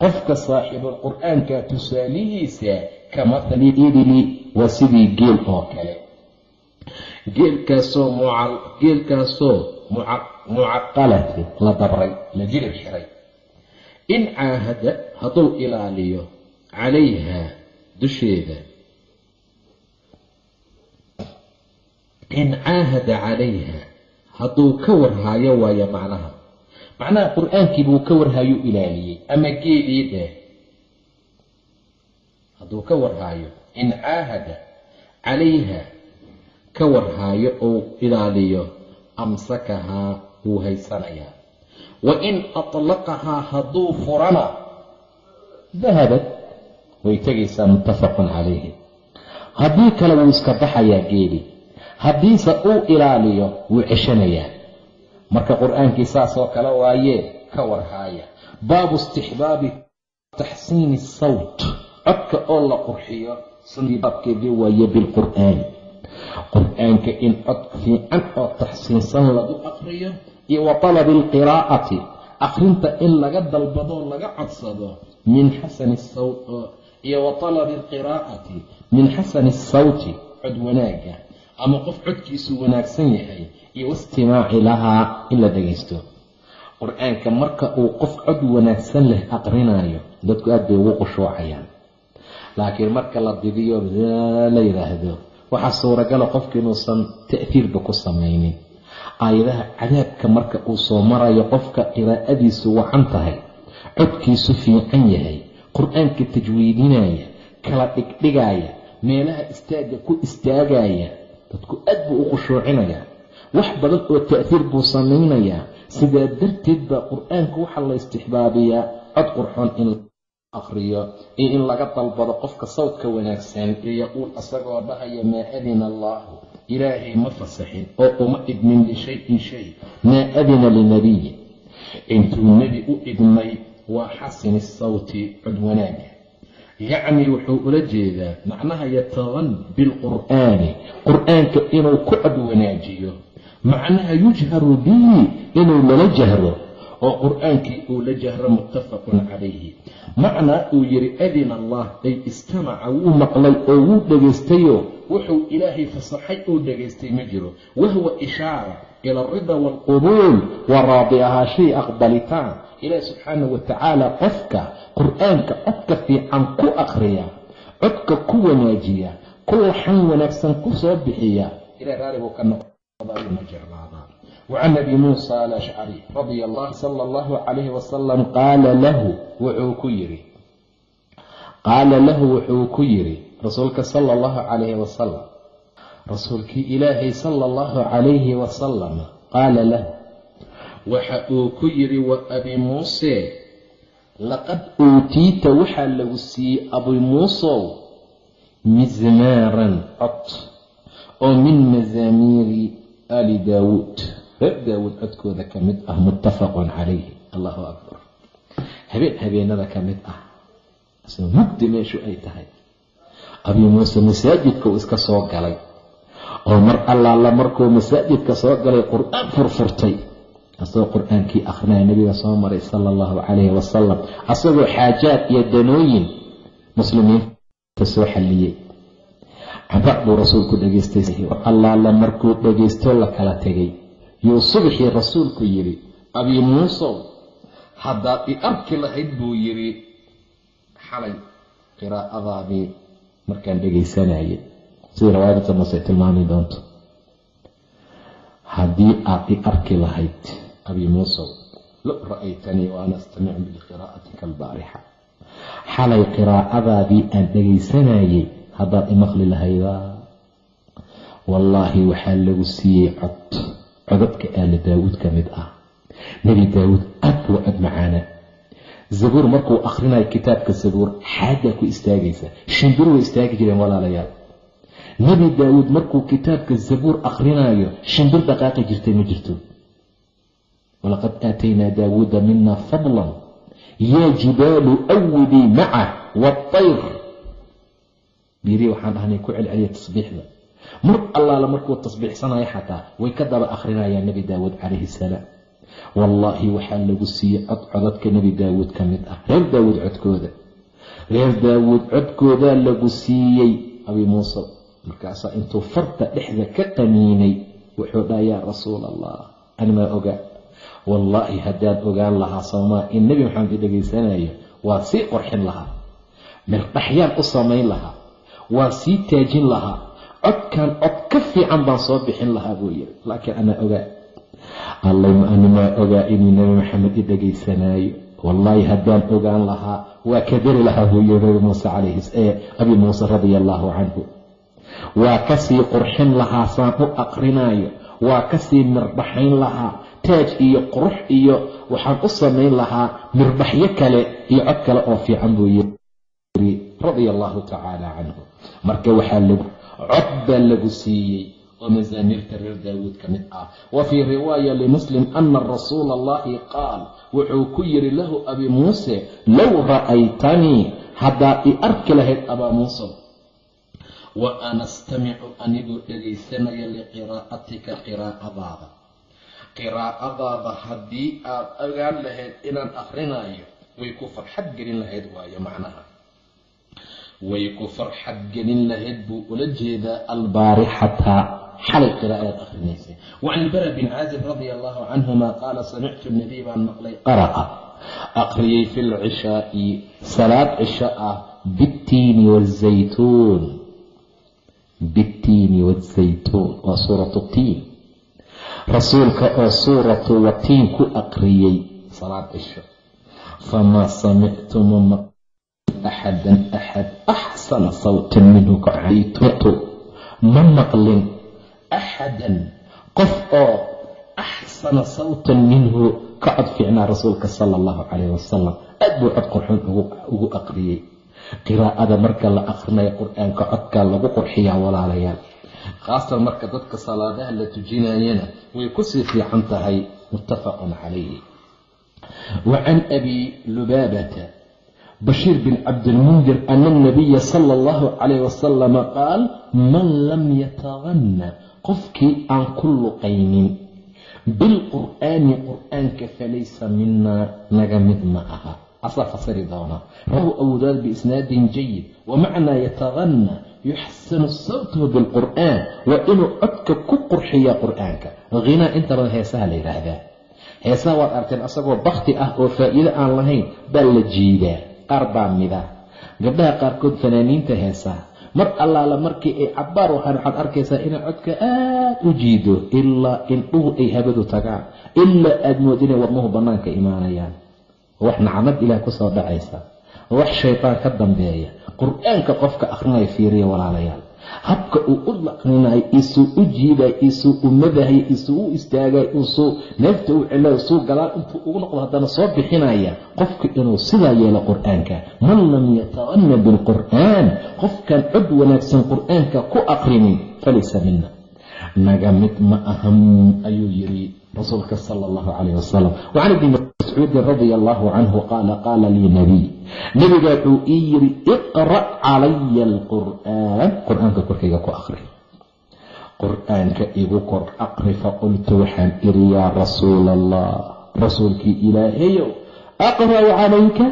qofka saaxiibulqur'aanka tusaalihiisa ka mathali ibili waa sidii geel oo kale geelkaasoo geelkaasoo mucaqalati la dabray la jilib xiray in caahada hadduu ilaaliyo calayha dusheeda. In caahada calayha hadduu ka warhaayo waayo macnaha. Macnaha qur'aankii buu ka warhaayo ilaaliyey ama geelii dheh hadduu ka warhaayo in caahada calayha ka warhaayo ou ilaaliyo amsakahaa wuu haysanayaa wa in atlaqahaa hadduu furana dahabad way tegaysaa muttafaqun calayhi. Haddii kale wuu iska baxayaa geeli. Haddiise uu ilaaliyo wuu ceshanayaa. Marka qur'aankii saasoo kale waayee ka warhaaya. Baabu istixbaabi taxsiini sawt. Codka oo la qurxiyo sunii baabkeedii waaye bilqur'aani qur'aanka in cod fiican oo taxsiinsan lagu aqriyo iyo wa talabi alqiraa'ati akhrinta in laga dalbadoo laga codsado min xasani iyo wa talabi min xasani asawti cod wanaagga ama qof codkiisu wanaagsan yahay iyo wastimaaci lahaa in la dhagaysto. Qur'aanka marka uu qof cod wanaagsan leh aqrinayo dadku aad bay ugu qushuucayaan laakiin marka la didiyo la yidhaahdo waxaa suuragala qofka inuusan ta'fiirba ku samaynin. Aayadaha cadaabka marka uu soo marayo qofka qiraa'adiisu wacan tahay codkiisu fiican yahay qur'aanka tajwiidinaya kala dhigdhigaya meelaha istaagga ku istaagaya dadku aad buu u qushuucinayaa wax badan oo ta'fiir buu samaynayaa. Sidaa darteed baa qur'aanka waxaa la istixbaabiyaa cod qurxoon in aqriyo iyo in laga dalbado qofka sawdka wanaagsan iyo yaquul isagoo dhahaya maa adina allaahu ilaahay ma fasaxin oo uma idmin lishayin shay. Maa adina linabiyi intuu nebi u idmay waa xasini sawti cod wanaaga yacni wuxuu ula jeedaa macnaha yatadan bilqur'aani qur'aanka inuu ku cod wanaajiyo. Macnaha yujharu bihi inuu lala jahro oo qur'aankii uu la jahro muttafaqun calayhi. Macnaa uu yidhi adina allah ay istamaca wuu maqlay oo wuu dhagaystayoo wuxuu ilaahay fasaxay uu dhagaystay ma jiro. Wahuwa ishaara ila alrida waalqubuul waa raadi ahaashay aqbalitaan. Ilaahi subxaanahu watacaala qofka qur'aanka codka fiican ku aqriya codka ku wanaajiya ku laxan wanaagsan ku soo bixiya ilahi raali buu ka noqdama jeclaadaa wacan abi muusa alashcari radia allah sala allahu calayhi wasalam qaala lahu wuxuu ku yidhi qaala lahu wuxuu ku yidhi rasuulka sala allahu calayhi wasalam rasuulkii ilaahay sala allahu calayhi wasalam qaala lahu waxa uu ku yidhi wa abi muuse laqad uutiita waxaa lagu siiyey abi muusow mizmaaran cod oo min mazaamiiri ali daawuud reer daawuud codkooda ka mid ah muttafaqun calayhi. Allahu akbar. Habeen habeenada ka mid ah isagoo mugdi meeshu ay tahay. Abi muuse masaajidka uu iska soo galay. Oo mar allaala markuu masaajidka soo galay qur'aan furfurtay. Asagoo qur'aankii akrinaya nabiga soo maray sala allahu calayhi wasalam asagoo xaajaad iyo danooyin muslimiinta soo xalliyey. Cabac buu rasuulku dhegaystay allaala markuu dhegaysto la kala tegay yuu subaxii rasuulku yidhi abii muusow haddaad i arki lahayd buu yidhi xalay qiraa'adaadii markaan dhegaysanayay. Sidii riwaayadata mase tilmaami doonto. Haddii aad i arki lahayd abii muusow low ra'aytanii waana astamicu biqiraa'atika albaarixa xalay qiraa'adaadii aan dhegaysanayay haddaad imaqli lahaydaa wallaahi waxaa lagu siiyey cod codadka aala daawuud ka mid ah. Nebi daawuud aad waa cod macaana zabuur markuu akhrinayo kitaabka zabuur xaajaa ku istaagaysa. Shimbir way istaagi jireen walaalayaal. Nebi daawuud markuu kitaabka zabuur akhrinayo shimbir dhaqaaqi jirtay ma jirto. Walaqad aataynaa daawuuda mina fadlan yaa jibaalu awibii macah waatayr biiri waxaan dhahnay ku celceliya tasbiixda mar allaala markuu tasbiixsanayo xataa way ka daba akhrinayaan nebi daawuud calayhi salaam. Wallaahi waxaa lagu siiyey cod codadka nebi daawuud ka mid ah reer daawuud codkooda. Reer daawuud codkoodaa lagu siiyey abi muuse markaasaa intuu farta dhexda ka qaniinay wuxuu dhaha yaa rasuul allah animaa ogaa wallaahi haddaan ogaan lahaa soomaa in nebi maxamed i dhegaysanayo waa sii qorxin lahaa. Mirdhaxyaan u samayn lahaa. Waa sii taajin lahaa codkan cod ka fiican baan soo bixin lahaa buu yiri laakiin anaa ogaa allama animaa ogaa inuu nebi maxamed i dhegaysanaayo. Wallaahi haddaan ogaan lahaa waa ka dari lahaa buu yiri nabi muuse calayhi ee abi muuse radia allaahu canhu. Waa ka sii qurxin lahaa saan u aqrinaayo. Waa ka sii mirdhaxayn lahaa taaj iyo qurux iyo waxaan u samayn lahaa mirdhaxyo kale iyo cod kale oo fiican buu yiri radia allaahu tacaala canhu. Marka waxaa lagu cod baa lagu siiyey oo masaamiirta reer daawuud ka mid ah. Wa fii riwaaya limuslim ana rasuula allahi qaal wuxuu ku yidhi lahu abi muuse low ra'aytanii haddaad i arki lahayd abaa muuse wa ana astamicu anigoo dhegaysanaya liqiraa'atika qiraa'adaada. Qiraa'adaada haddii aad ogaan lahayd inaan akhrinayo way ku farxad gelin lahayd waayo macnaha way ku farxad gelin lahayd buu ula jeedaa albaarixata. Xalay qiraa'adaad akhrinaysay wacan ilbara bin caazib radia allahu canhuma qaala samictu nabiy baan maqlay qara'a. Akhriyey fi lcishaa'i salaad cisho ah bittiini wazaytuun bittiini wazaytuun waa suuratu tiin. Rasuulka oo suuratu watiin ku aqriyey salaad cisho famaa samictu ma axadan axad axsana sawtan minhu kacaytutu ma maqlin axadan qof oo axsana sawtan minhu ka cod fiicnaa rasuulka sala allahu calayh wasalam aad buu cod qurxun ugu aqriyey qiraa'ada marka la akhrinayo qur'aanka codkaa lagu qurxiyaa walaalayaal khaasan marka dadka salaadaha la tujinayana way ku sii fiican tahay muttafaqun calayhi wa abi lubaabata bashiir bin cabdilmundir ana alnabiya sala allahu calayh wasalama qaal man lam yataganna qofkii aan ku luqaynin bilqur'aani qur'aanka falaysa minaa naga mid ma aha. Asaa fasiri doona. Rawahu awdaad biisnaadin jayid wamacnaa yataganna yuxsanu sawtahu bilqur'aan waa inuu codka ku qurxiya qur'aanka. Hinaa inta badan heesaha la yidhaahdaa heesaha waad arteen asagoo bakti ah oo faa'iido aan lahayn baa la jiidaa qaar baa mida. Gabdhaha qaarkood fanaaniinta heesaha mar allaala markii ay cabbaar waxaan waxaad arkaysaa inay codka aad u jiido ilaa indhuhu ay habadu tagaan ilaa aad mood inay wadnuhu bannaanka imaanayaan. Wax nacmad ilaah ku soo dhacaysa. Wax shaytaan ka dambeeya. Qur'aanka qofka akhrinaya fiiriya walaalayaal habka uu u laqninayo isuu u jiiday isuu u madahay isuu u istaagay isuu neefta u celo isuu galaal intuu ugu noqdo haddana soo bixinaya qofka inuu sidaa yeelo qur'aanka man lam yataqana bilqur'aan qofkan cod wanaagsan qur'aanka ku aqrinin falaysa mina naga mid ma ahan ayuu yiri rasuulka sala allahu calayh wasalam wacan ibni mascuudin radia allahu canhu qaala qaala lii nabiy nebigaa wuxuu ii yiri iqra' calaya alqur'aan qur'aanka korkayga ku aqri qur'aanka igu kor aqri faqultu waxaan iri yaa rasuula allah rasuulkii ilaahayow aqra'u calayka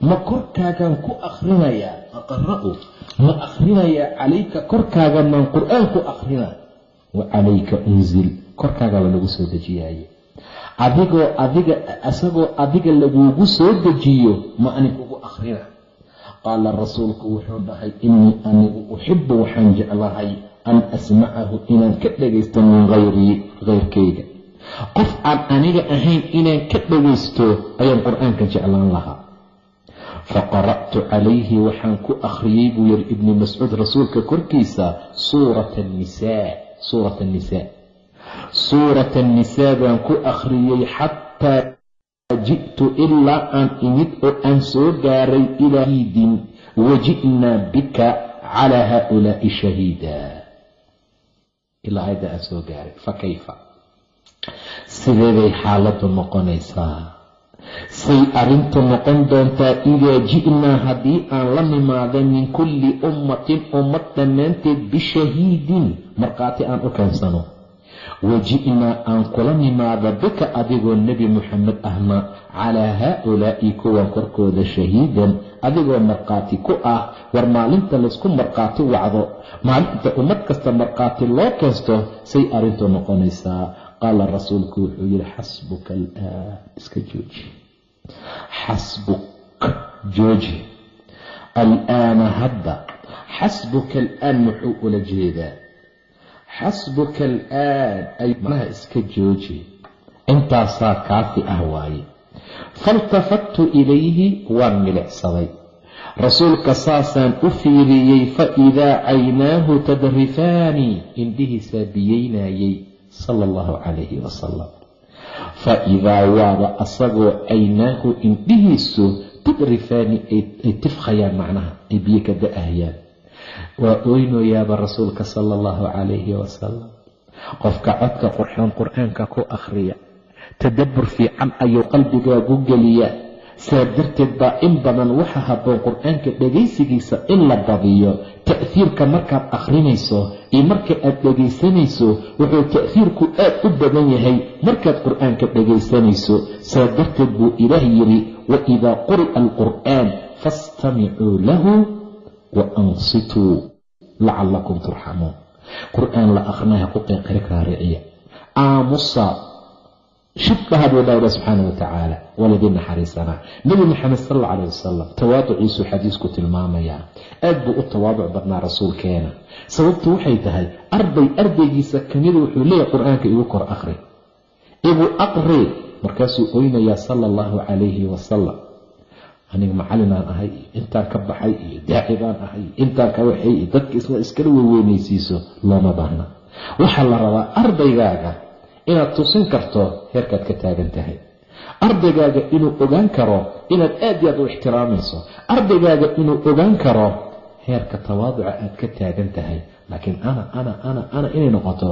ma korkaagaan ku akrinayaa aqra'u ma akrinayaa calayka korkaaga maan qur'aan ku akrina wa calayka unzil korkaagaba lagu soo dejiyaaye. Adigoo adiga isagoo adiga lagugu soo dejiyo ma ani kugu akhrina. Qaala rasuulku wuxuu dhahay innii anigu uxibu waxaan jeclahay an asmacahu inaan ka dhagaysto min hayrii hayrkayga qof aan aniga ahayn inaan ka dhagaysto ayaan qur'aanka jeclaan lahaa. Faqara'tu calayhi waxaan ku akhriyey buu yiri ibni mascuud rasuulka korkiisa suurata annisaa suurata annisaa suurata annisaa baan ku akhriyey xataa ji'tu ilaa aan imid oo aan soo gaaray ilaa iidin waji'naa bika calaa haaulaa'i shahiida ilaa aayadda aan soo gaaray. Fa kayfa? Sideeday xaaladdu noqonaysaa? Say arrintu noqon doontaa idaa ji'naa haddii aan la nimaado min kulli ummatin ummad dhammaanteed bishahiidin markhaati aan u keensano waji'naa aan kula nimaado bika adigoo nebi muxamed ahna calaa haaulaa'i kuwan korkooda shahiidan adigoo markhaati ku ah war maalinta laysku markhaati wacdo. Maalinta ummad kasta markhaati loo keensto say arrintu noqonaysaa. Qaala rasuulku wuxuu yihi xasbuka alaan iska jooji. Xasbuk. Jooji. Alaana hadda. Xasbuka alaan muxuu ula jeedaa xasbuka alaan ay macnaha iska jooji. Intaasaa kaafi ah waaye. Faltafattu ilayhi waan milicsaday. Rasuulka saasaan u fiiriyey fa idaa caynaahu tadrifaani indhihiisaa biyeynayey sala allahu calayhi wasalam fa idaa waaba asagoo caynaahu indhihiisu tadrifaani ay tifkhayaan macnaha ay biyo ka da'ahayaan waa oynoyaaba rasuulka sala allahu calayhi wasalam qofka codka qurxoon qur'aanka ku akhriya tadabbur fiican ayuu qalbigaagu geliyaa saa darteed baa in badan waxa habboon qur'aanka dhegaysigiisa in la badiyo. Ta'hiirka markaad akhrinayso iyo marka aad dhegaysanayso wuxuu ta'hiirku aad u badan yahay markaad qur'aanka dhegaysanayso saa darteed buu ilaah yidhi wa idaa quri'a alqur'aan faastamicuu lahu wa ansituu lacallakum turxamuun qur'aan la akhrinaha ku qeyqari raariciya aamusa shibbaha buu dha ilah subxaana wa tacaala waladii naxariisanaa nebi maxamed sal alla calah wasalam tawaaduciisuu xadiisku tilmaamayaa aad buu u tawaaduc badnaa rasuulkeena sababtu waxay tahay arday ardaygiisa kamida wuxuu leeyahay qur'aanka igu kor akhri igu aqri markaasuu oynayaa sala allahu calayhi wasalam aniga macalinaan ahay intaan ka baxay iyo daaci baan ahay intaan ka waxay iyo dadka isla iskala weyweynaysiiso looma baahna. Waxaa la rabaa ardaygaaga inaad tusin karto heerkaad ka taagan tahay. Ardaygaaga inuu ogaan karo inaad aad iyo aad u ixtiraamayso. Ardaygaaga inuu ogaan karo heerka tawaaduca aad ka taagan tahay. Laakiin ana ana ana ana inay noqoto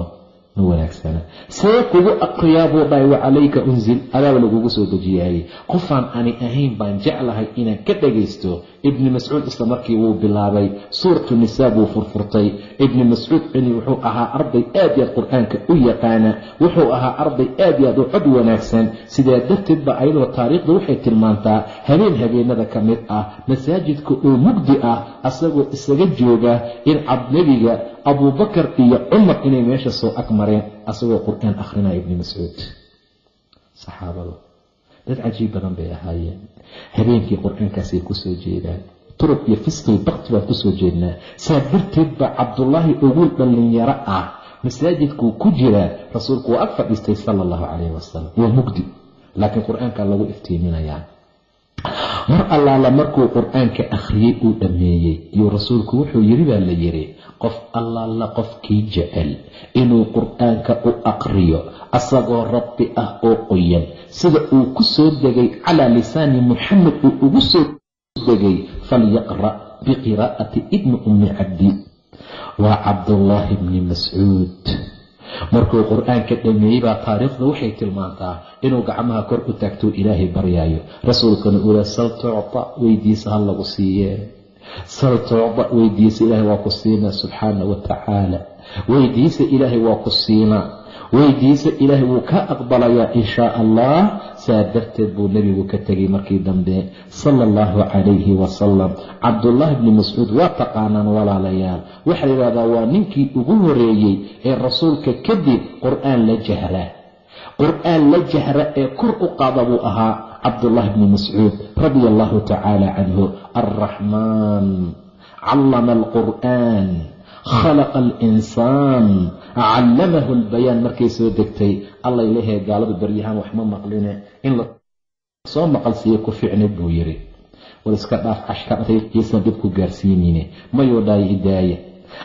ma wanaagsana see kugu aqriyaa buu dhahay wacalayka unzil adaaba lagugu soo dejiyaayey qofaan ani ahayn baan jeclahay inaan ka dhagaysto ibni mascuud isla markii wuu bilaabay suuratu nisaa buu furfurtay. Ibni mascuud cini wuxuu ahaa arday aad iyo aad qur'aanka u yaqaana wuxuu ahaa arday aad iyo aad u cod wanaagsan. Sidaa darteed ba ayadoo taariikhda waxay tilmaantaa habeen habeenada ka mid ah masaajidka oo mugdi ah asagoo isaga jooga in cabnebiga abuubakar iyo cumar inay meesha soo ag mareen asagoo qur'aan akhrinaya ibni mascuud. Saxaabadu dad cajiib badan bay ahaayeen. Habeenkii qur'aankaasay ku soo jeedaan. Turub iyo fisqii bakti baan ku soo jeednaa. Saa darteed baa cabdullaahi oguul dhallinyaro ah. Masaajidkuu ku jiraa rasuulku waa ag fadhiistay sala allahu calayhi wasalam waa mugdi. Laakiin qur'aankaa lagu iftiiminayaa mar allaala markuu qur'aanka akhriyey uu dhammeeyey iyuu rasuulku wuxuu yiri baa la yidhi qof allaala qofkii jecel inuu qur'aanka u aqriyo asagoo rabbi ah oo qoyan sida uu ku soo degay calaa lisaani muxamed uu ugu soo degay falyaqra' biqiraa'ati ibni ummi cabdi. Waa cabdullaahi bni mascuud markuu qur'aanka dhameeyey baa taariikhda waxay tilmaantaa inuu gacmaha kor u taagtou ilaahay baryaayo. Rasuulkana uu yidha sal tucta weydiisa ha lagu siiyee. Sal tucda weydiisa ilaahay waa ku siinaa subxaana wa tacaala weydiisa ilaahay waa ku siinaa weydiisa ilaahay wuu ka aqbalayaa in shaa allah saa darteed buu nebigu ka tegay markii dambe sala allahu calayhi wasalam cabdullaahi bni mascuud waa taqaanaan walaalayaal. Waxaa yidhahdaa waa ninkii ugu horeeyey ee rasuulka kadib qur'aan la jahra qur'aan la jahra ee kor u qaada buu ahaa cabdullaahi bni mascuud radia allahu tacaala canhu alraxmaan callama alqur'aan khalaqa alinsaan callamahu lbayaan markay soo degtay alla ilahee gaaladu baryahaan waxma maqline in la soo maqal siiya ku ficnay buu yiri war iska dhaaf cashkaysan dib ku gaarsiinine mayuu dhahay idaaya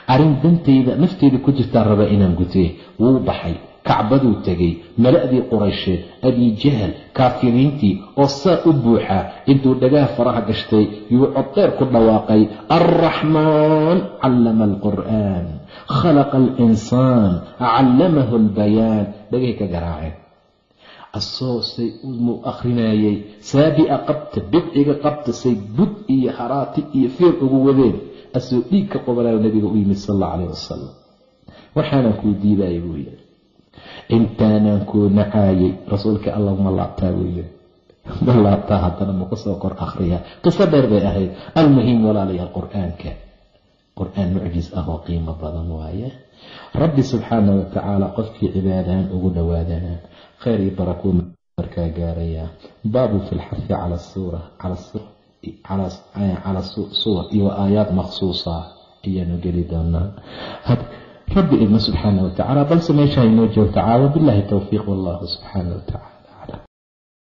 arrin dantayda nafteyda ku jirtaan raba inaan gutee wuu baxay kacbaduu tegay mala'dii quraysheed abijahal kaafiriintii oo saa u buuxa intuu dhagaha faraha gashtay yuu coddheer ku dhawaaqay alraxmaan callama alqur'aan khalaqa alinsaan callamahu albayaan. Dhagahay ka garaaceen asoosay muu akhrinayay saabi'a qabta bidciga qabta say bud iyo haraati iyo feer ugu wadeen. Asoo dhiig ka qobanaayo nabiga u yimid sal alla calayh wasalam waxaanaan kuu diidaya buu yidhi intaanaan kuu nacaayay rasuulka allah ma laabtaa yiri [LAUGHS] ma laabtaa haddana maku soo kor akhriyaa. Qiso dheer bay ahayd. Almuhim walaalayaal qur'aanka. Qur'aan mucjis ah oo qiimo badan waaye. Rabbi subxaana wa tacaala qofkii cibaadahan ugu dhowaadana khayr iyo barakuu markaa gaarayaa. Baabu fi lxafi cala suura cala suwar iyo aayaad maksuusa ayaanu geli doonaa rabbi idmo subxaana wa tacala balse meeshaa inoo joogta caawa billahi towfiiq wallahu subxaana wa tacala